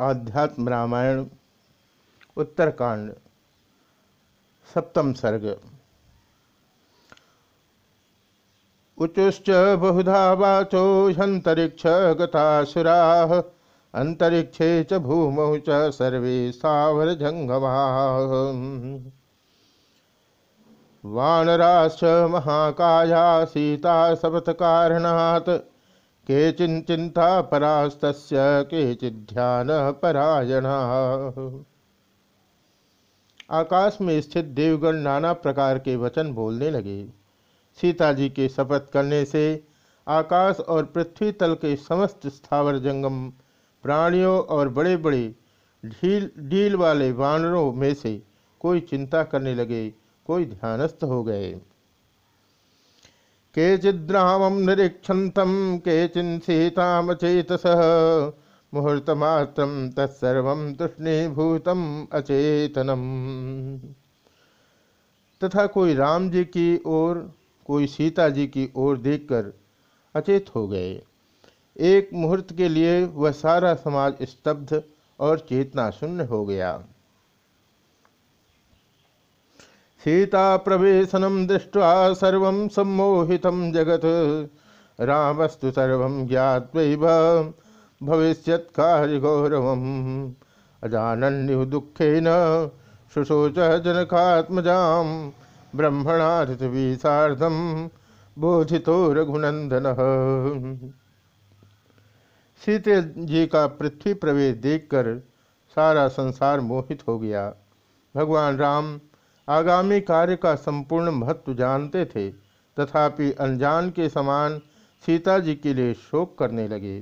आध्यात्म रामायण, उत्तरकांड, सप्तम सर्ग। उचुश्च बहुधा वाचो हंतरिक्ष गतासुरा अंतरिक्षे च भूमौ च सर्वे सावर जंगमा वानराश्च महाकाया, सीता सपथकारणात् केचिन चिंता परास्त केचिध्यान परायण। आकाश में स्थित देवगण नाना प्रकार के वचन बोलने लगे। सीता जी के शपथ करने से आकाश और पृथ्वी तल के समस्त स्थावर जंगम, प्राणियों और बड़े बड़े ढील ढील वाले वानरों में से कोई चिंता करने लगे, कोई ध्यानस्थ हो गए। केचिद्रामं निरीक्षन्तं, केचिन् सीतामचेतसः। मुहूर्तमात्रं तत्सर्वं तूष्णीभूतम् अचेतनम। तथा कोई राम जी की ओर, कोई सीता जी की ओर देखकर अचेत हो गए। एक मुहूर्त के लिए वह सारा समाज स्तब्ध और चेतना शून्य हो गया। सीता प्रवेशनम दृष्ट्वा सर्व सम्मोहित जगत। रामस्तु सर्व ज्ञात्व भविष्य कार्य गौरव अजान्यु दुखेन शुशोच जनकात्मजा ब्रह्मणा साधम बोधितो रघुनंदन सीते जी का पृथ्वी प्रवेश देखकर सारा संसार मोहित हो गया। भगवान राम आगामी कार्य का संपूर्ण महत्व जानते थे, तथापि अनजान के समान सीता जी के लिए शोक करने लगे।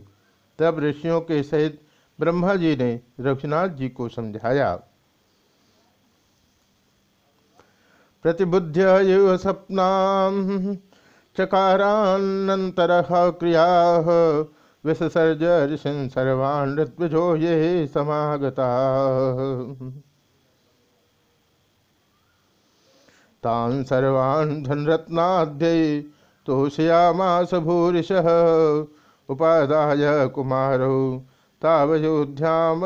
तब ऋषियों के सहित ब्रह्मा जी ने रघुनाथ जी को समझाया प्रतिबुद्ध सपना चकारानंतर क्रिया विसर्ज ऋषि सर्वान् ये समागता। तान सर्वान् धनरत्नाद्यै तोषयामास भूरिशः उपादाय कुमारौ तावयोध्यामगमत्रभू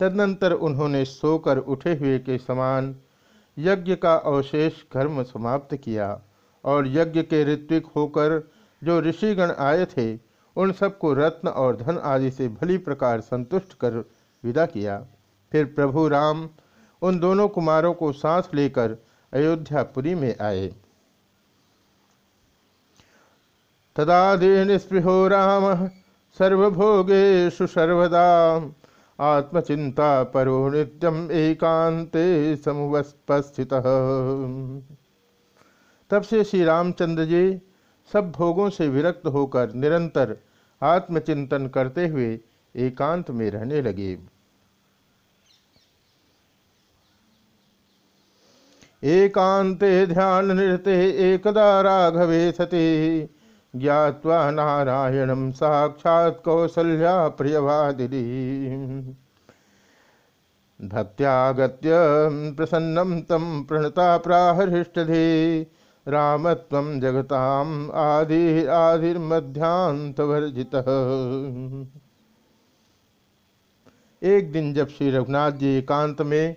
तदनंतर उन्होंने सोकर उठे हुए के समान यज्ञ का अवशेष कर्म समाप्त किया और यज्ञ के ऋत्विक होकर जो ऋषिगण आए थे, उन सबको रत्न और धन आदि से भली प्रकार संतुष्ट कर विदा किया। फिर प्रभु राम उन दोनों कुमारों को सांस लेकर अयोध्यापुरी में आए। तदा तदादि निस्पृहो राम सर्वभोगेशु सर्वदा। आत्मचिंता परो नित्यम एकांते समुपस्थित। तब से श्री रामचंद्र जी सब भोगों से विरक्त होकर निरंतर आत्मचिंतन करते हुए एकांत में रहने लगे। एकांते ध्यान नृते एकदा राघवे सती। ज्ञावा नारायण साक्षात् कौसल्या प्रियवादिनी। भक्त्यागत्य प्रसन्नं तं प्रणता प्राहृष्टधे रामत्वं जगताम् आदि आदिर्मध्यांतवर्जितः एक दिन जब श्री रघुनाथ जी एकांत में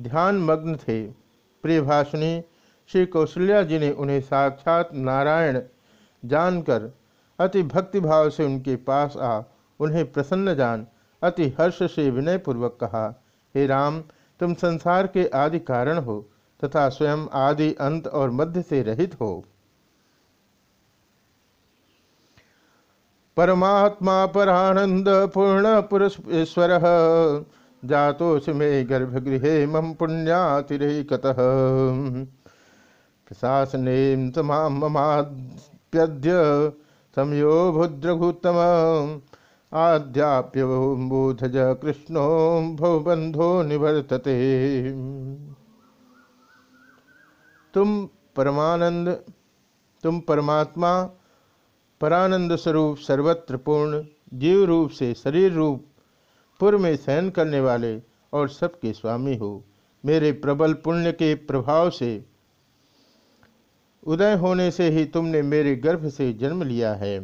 ध्यान मग्न थे प्रिय भाषणी श्री कौशल्या जी ने उन्हें साक्षात नारायण जानकर अति भक्तिभाव से उनके पास आ, उन्हें प्रसन्न जान, अति हर्ष से विनयपूर्वक कहा, हे राम, तुम संसार के आदि कारण हो, तथा स्वयं आदि अंत और मध्य से रहित हो। परमात्मा परानंद पूर्ण पुरुष ईश्वर जातोष मे गर्भगृह मम पुण्यातिरेकत। प्रशासने ममाप्यद्य समयो भुद्रभूतम आद्याप्यबोधज कृष्णो भवबंधो निवर्तते। तुम परमानंद, तुम परमात्मा, परानंद स्वरूप सर्वत्र पूर्ण, जीव रूप से शरीर रूप पूर्व में सहन करने वाले और सबके स्वामी हो। मेरे प्रबल पुण्य के प्रभाव से, उदय होने से ही तुमने मेरे गर्भ से जन्म लिया है।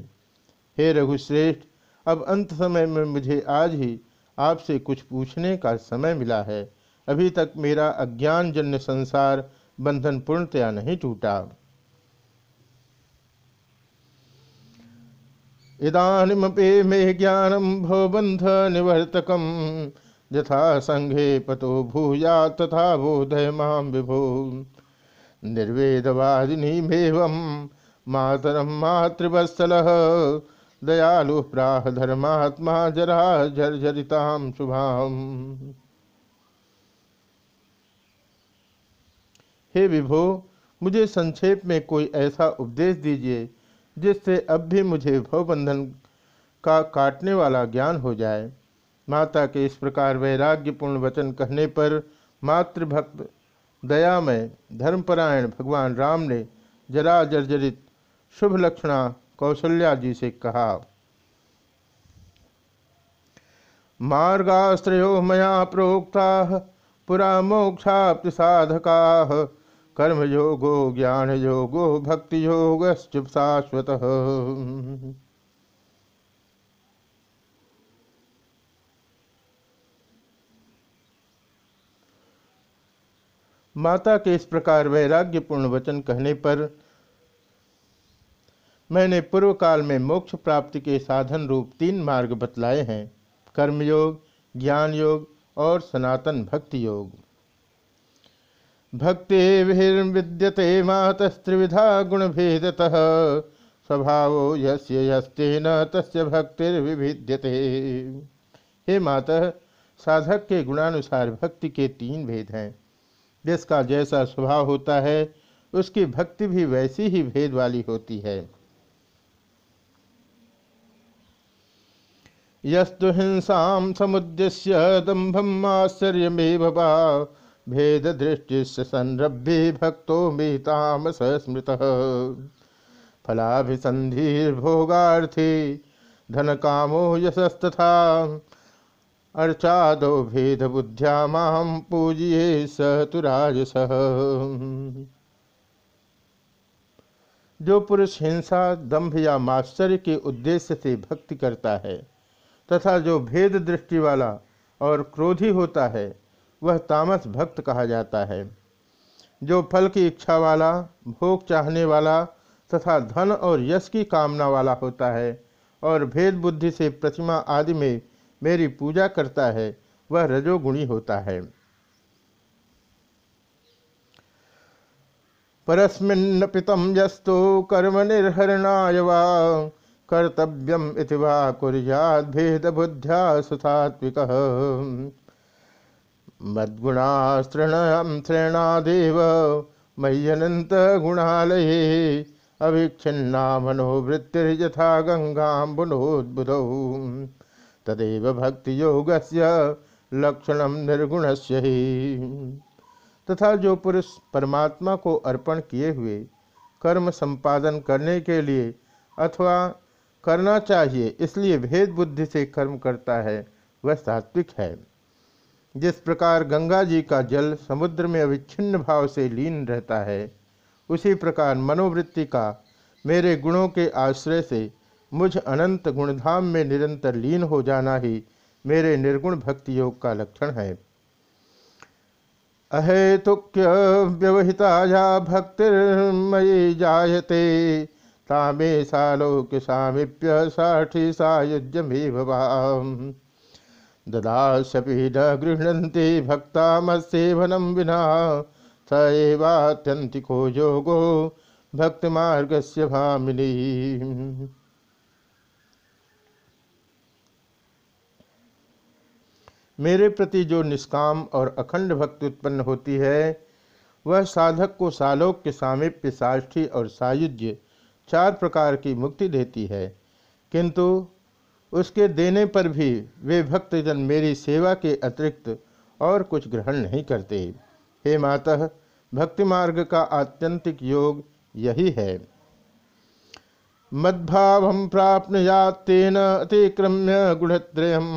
हे रघुश्रेष्ठ, अब अंत समय में मुझे आज ही आपसे कुछ पूछने का समय मिला है। अभी तक मेरा अज्ञान जन्य संसार बंधन पूर्णतया नहीं टूटा। इदानीमपि मे ज्ञानम भवबंध निवर्तकम। यथा संघे पतो भूया तथा बोधय माम विभो। निर्वेदवादिनीमेवं मातरम मातृवत्सल। दयालु प्राह धर्मात्मा जरा जर्जरिताम शुभाम। हे विभो, मुझे संक्षेप में कोई ऐसा उपदेश दीजिए जिससे अब भी मुझे भवबंधन का काटने वाला ज्ञान हो जाए। माता के इस प्रकार वैराग्यपूर्ण वचन कहने पर मातृभक्त दयामय धर्मपरायण भगवान राम ने जरा जर्जरित शुभ लक्षणा कौशल्या जी से कहा, मार्गाश्रयो मया प्रोक्ता पुरा मोक्षाप्ति साधका कर्मयोगो ज्ञान योगो भक्ति योग शाश्वत। माता के इस प्रकार वैराग्यपूर्ण वचन कहने पर मैंने पूर्व काल में मोक्ष प्राप्ति के साधन रूप तीन मार्ग बतलाए हैं। कर्मयोग ज्ञान योग और सनातन भक्ति योग। भक्ति विद्यते मातस्त्रिविधा गुण भेदतः स्वभाव यस्ते न तस्य भक्तिर्विभिद्यते। हे माता, साधक के गुणानुसार भक्ति के तीन भेद हैं। जिसका जैसा स्वभाव होता है, उसकी भक्ति भी वैसी ही भेद वाली होती है। यस्तु हिंसा समुद्देश्य दम्भम आश्चर्यमेव भेद दृष्टि संरभ्य भक्तो मिताम स्मृत फलाभिसंधिर्भोगार्थी धन कामो यशस्तथा। अर्चादो भेद बुद्ध्या माम पूजिए सतुराज सह जो पुरुष हिंसा दंभ या माश्चर्य के उद्देश्य से भक्ति करता है, तथा जो भेद दृष्टि वाला और क्रोधी होता है वह तामस भक्त कहा जाता है। जो फल की इच्छा वाला, भोग चाहने वाला तथा धन और यश की कामना वाला होता है और भेद बुद्धि से प्रतिमा आदि में मेरी पूजा करता है, वह रजोगुणी होता है। परस्मिन्नपितम यस्तो कर्म निर्हरणाय वा कर्तव्यम इति वा कुर्याद भेद बुद्ध्या सुसात्विक। मद्गुणास्तृण श्रेणादेव मह्यनंत गुणालये अभिक्षिन्ना मनोवृत्तिर्यथा गंगाबुनोद्बुधौ तदेव भक्ति योग से लक्षण निर्गुण से ही। तथा जो पुरुष परमात्मा को अर्पण किए हुए कर्म संपादन करने के लिए अथवा करना चाहिए, इसलिए भेद बुद्धि से कर्म करता है, वह सात्विक है। जिस प्रकार गंगा जी का जल समुद्र में अविच्छिन्न भाव से लीन रहता है, उसी प्रकार मनोवृत्ति का मेरे गुणों के आश्रय से मुझ अनंत गुणधाम में निरंतर लीन हो जाना ही मेरे निर्गुण भक्ति योग का लक्षण है। अहेतुक्य व्यवहिताया भक्तिर्मयी जायते तामे सालोक्य सामीप्य साठी सायुज्यमे भवाम ददाशपि न गृह्णन्ति भक्तामसेवनं विना। स एवात्यन्तिको योगो भक्तिमार्गस्य भामिनी। मेरे प्रति जो निष्काम और अखंड भक्ति उत्पन्न होती है, वह साधक को सालोक के सामिप्य साष्ठी और सायुज्य चार प्रकार की मुक्ति देती है। किंतु उसके देने पर भी वे भक्तजन मेरी सेवा के अतिरिक्त और कुछ ग्रहण नहीं करते। हे माता भक्ति मार्ग का आत्यंतिक योग यही है। मद्भाव प्राप्त अतिक्रम्य गुणत्रयम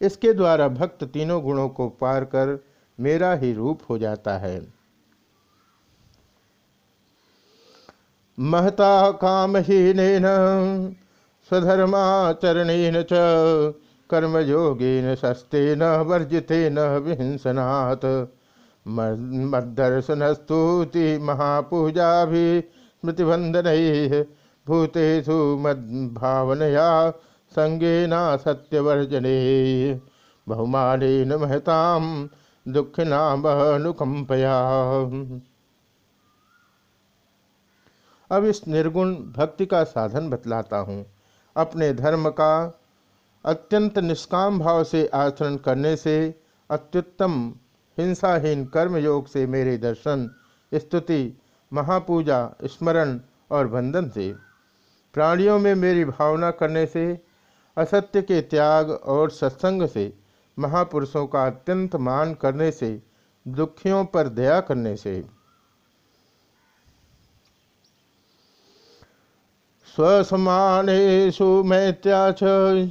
इसके द्वारा भक्त तीनों गुणों को पार कर मेरा ही रूप हो जाता है। महता कामहीन स्वधर्माचरणेन च। कर्मयोगेन शस्तेन वर्जितेन विहिंसनात्। मद्दर्शनस्तुति महापूजा भी स्मृतिबंधन भूतेषु मद्भावनया संगेना सत्यवर्जने। बहुमानेन महताम दुखिना अनुकंपया अब इस निर्गुण भक्ति का साधन बतलाता हूँ। अपने धर्म का अत्यंत निष्काम भाव से आचरण करने से, अत्युत्तम हिंसाहीन कर्म योग से मेरे दर्शन, स्तुति, महापूजा, स्मरण और बंधन से। प्राणियों में मेरी भावना करने से, असत्य के त्याग और सत्संग से, महापुरुषों का अत्यंत मान करने से, दुखियों पर दया करने से। स्वसमानेषु मैत्याच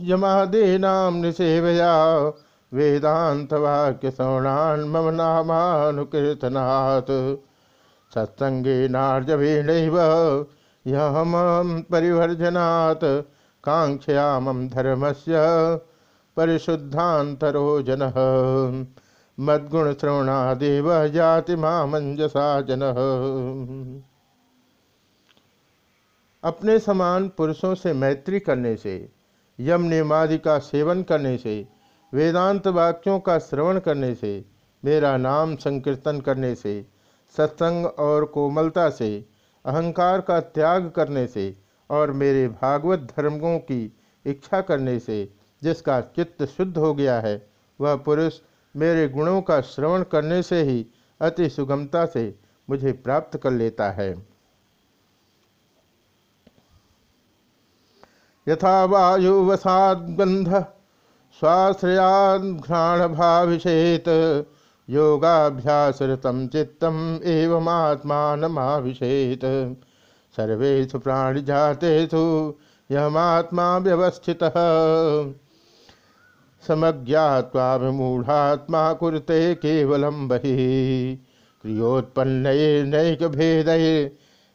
यमादीना निषेवया वेदांत वाक्य श्रवणान् मम नामानुकीर्तनात्। सत्संगे नार्जवेणैव यहम परिवर्जनात्। काङ्क्षयामं धर्मस्य परिशुद्धान्तरो जनः मद्गुणश्रवणादेव जाति मामंजसा जन। अपने समान पुरुषों से मैत्री करने से, यम नियमादि का सेवन करने से, वेदांत वाक्यों का श्रवण करने से, मेरा नाम संकीर्तन करने से, सत्संग और कोमलता से, अहंकार का त्याग करने से और मेरे भागवत धर्मों की इच्छा करने से, जिसका चित्त शुद्ध हो गया है, वह पुरुष मेरे गुणों का श्रवण करने से ही अति सुगमता से मुझे प्राप्त कर लेता है। यथा वायुवसाद स्वाश्रयाघ्राण भाविषेत योगाभ्यासरतम चित्तम एवं एवमात्मानमाभिषेत सर्वेषु प्राणिजातेषु यमात्मा व्यवस्थित समज्ञात्वाभिमूढ़ात्मा कुरते केवलम बहि। क्रियोत्पन्न भेद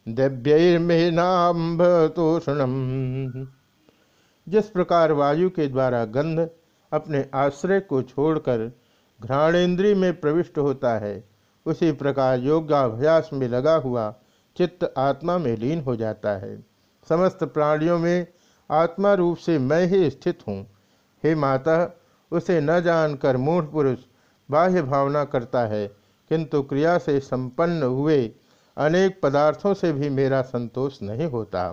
दिव्यर्मेनाम्बतोषणम जिस प्रकार वायु के द्वारा गंध अपने आश्रय को छोड़कर घ्राणेन्द्रिय में प्रविष्ट होता है, उसी प्रकार योगाभ्यास में लगा हुआ चित्त आत्मा में लीन हो जाता है। समस्त प्राणियों में आत्मा रूप से मैं ही स्थित हूँ। हे माता, उसे न जानकर मूढ़ पुरुष बाह्य भावना करता है, किंतु क्रिया से संपन्न हुए अनेक पदार्थों से भी मेरा संतोष नहीं होता।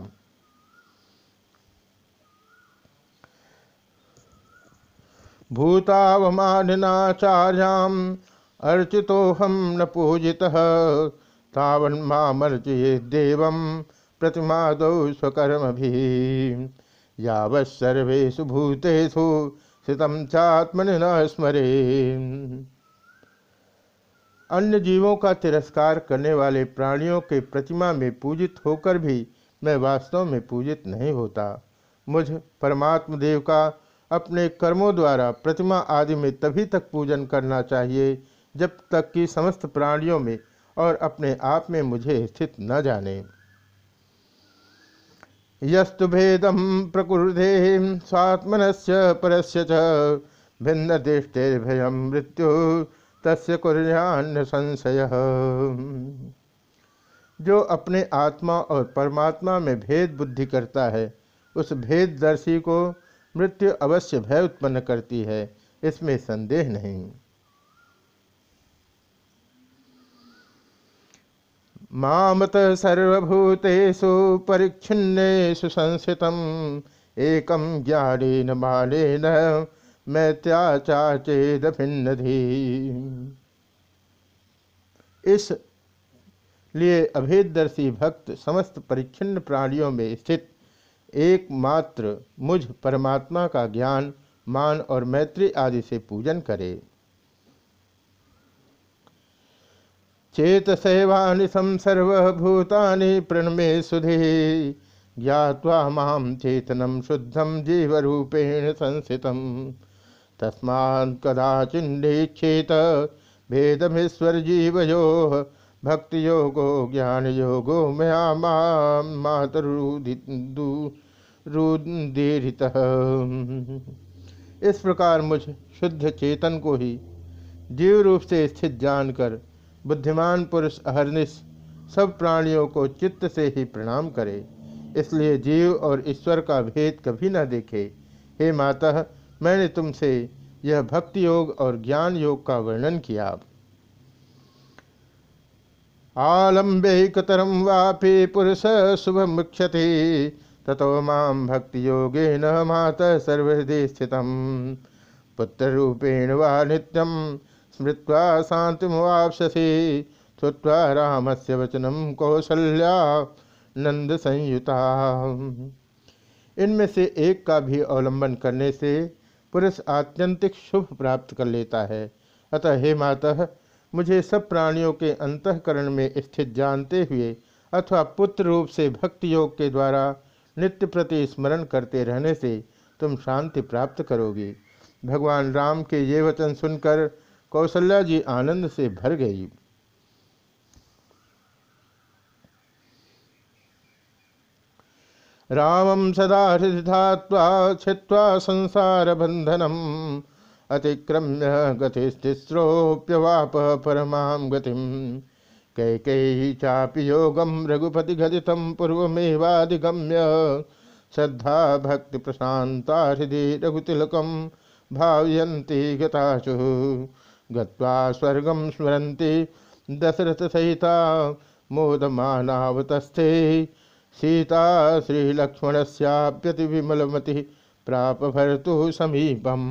भूतावमानिनाचार्याम अर्चितोहम न पूजितः। तावन्मामर्चये देव प्रतिमादौ स्वकर्म भी यावत्सर्वेषु भूतेषु स्थितम चात्मनि न स्मरे। अन्य जीवों का तिरस्कार करने वाले प्राणियों के प्रतिमा में पूजित होकर भी मैं वास्तव में पूजित नहीं होता। मुझ परमात्म देव का अपने कर्मों द्वारा प्रतिमा आदि में तभी तक पूजन करना चाहिए, जब तक कि समस्त प्राणियों में और अपने आप में मुझे स्थित न जाने। यस्तु भेदम प्रकृते स्वात्मन से परस्य भिन्न दृष्टिर्भय मृत्यु तस्य कुर्यान्य संशय जो अपने आत्मा और परमात्मा में भेद बुद्धि करता है, उस भेददर्शी को मृत्यु अवश्य भय उत्पन्न करती है, इसमें संदेह नहीं। मामत सर्वभूतेषु परिच्छिन्नेषु संस्थितम् एकम ज्ञानेन मानेन मैत्याचाचेद भिन्नधि इस लिए अभेदर्शी भक्त समस्त परिच्छिन्न प्राणियों में स्थित एकमात्र मुझ परमात्मा का ज्ञान, मान और मैत्री आदि से पूजन करे। चेत सेवानि सर्वभूतानि प्रणमे सुधि ज्ञावा माम चेतनम शुद्धम जीवरूपेण संस्थित तस्मा कदाचिन्नेक्षेत भेदमेश्वर जीवयो भक्ति योगो ज्ञान योगो मया मातरुदु रुदीरित इस प्रकार मुझ शुद्ध चेतन को ही जीव रूप से स्थित जानकर बुद्धिमान पुरुष अहरनिश सब प्राणियों को चित्त से ही प्रणाम करे। इसलिए जीव और ईश्वर का भेद कभी न देखे। हे माता, मैंने तुमसे यह भक्ति योग और ज्ञान योग का वर्णन किया। आलम्बे कतरम वापि पुरुष शुभ मुख्यति। ततो माम भक्ति योगे न मात सर्वहृदय स्थित पुत्र रूपेण वा नित्यम स्मृत्वा शांतिमुवापसी श्रुवा राम से वचनम कौशल्या नंद संयुता इनमें से एक का भी अवलंबन करने से पुरुष आत्यंतिक शुभ प्राप्त कर लेता है। अतः हे माता, मुझे सब प्राणियों के अंतकरण में स्थित जानते हुए अथवा पुत्र रूप से भक्ति योग के द्वारा नित्य प्रति स्मरण करते रहने से तुम शांति प्राप्त करोगे। भगवान राम के ये वचन सुनकर कौशल्या जी आनंद से भर गई। रामम सदा हृदय छिवा संसार बंधनम अतिक्रम्य गतिस्तिस्रोप्यवाप परमा गतिम। कैकयी चापि योगम रघुपति घटित पूर्वमेवाधिगम्य। श्रद्धा भक्ति प्रशांता हृदय रघुतिलकम भावयती गताशु। गत्वा स्वर्गम स्मरन्ति दशरथ सहिता मोदमानावतस्थे। सीता श्रीलक्ष्मणस्याप्यति विमलमति भरतु समीपम।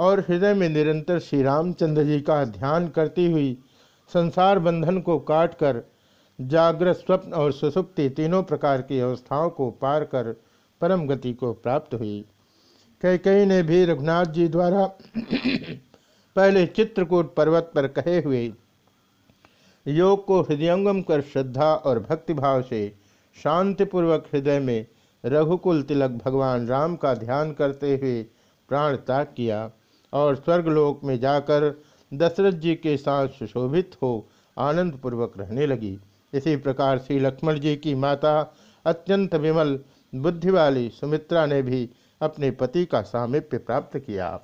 और हृदय में निरंतर श्री रामचंद्र जी का ध्यान करती हुई संसार बंधन को काटकर, जागृत स्वप्न और सुसुप्ति तीनों प्रकार की अवस्थाओं को पार कर परम गति को प्राप्त हुई। कई ने भी रघुनाथ जी द्वारा पहले चित्रकूट पर्वत पर कहे हुए योग को हृदयंगम कर श्रद्धा और भक्तिभाव से शांतिपूर्वक हृदय में रघुकुल तिलक भगवान राम का ध्यान करते हुए प्राण त्याग किया। और स्वर्गलोक में जाकर दशरथ जी के साथ सुशोभित हो आनंद पूर्वक रहने लगी। इसी प्रकार श्री लक्ष्मण जी की माता अत्यंत विमल बुद्धि वाली सुमित्रा ने भी अपने पति का सामिप्य प्राप्त किया।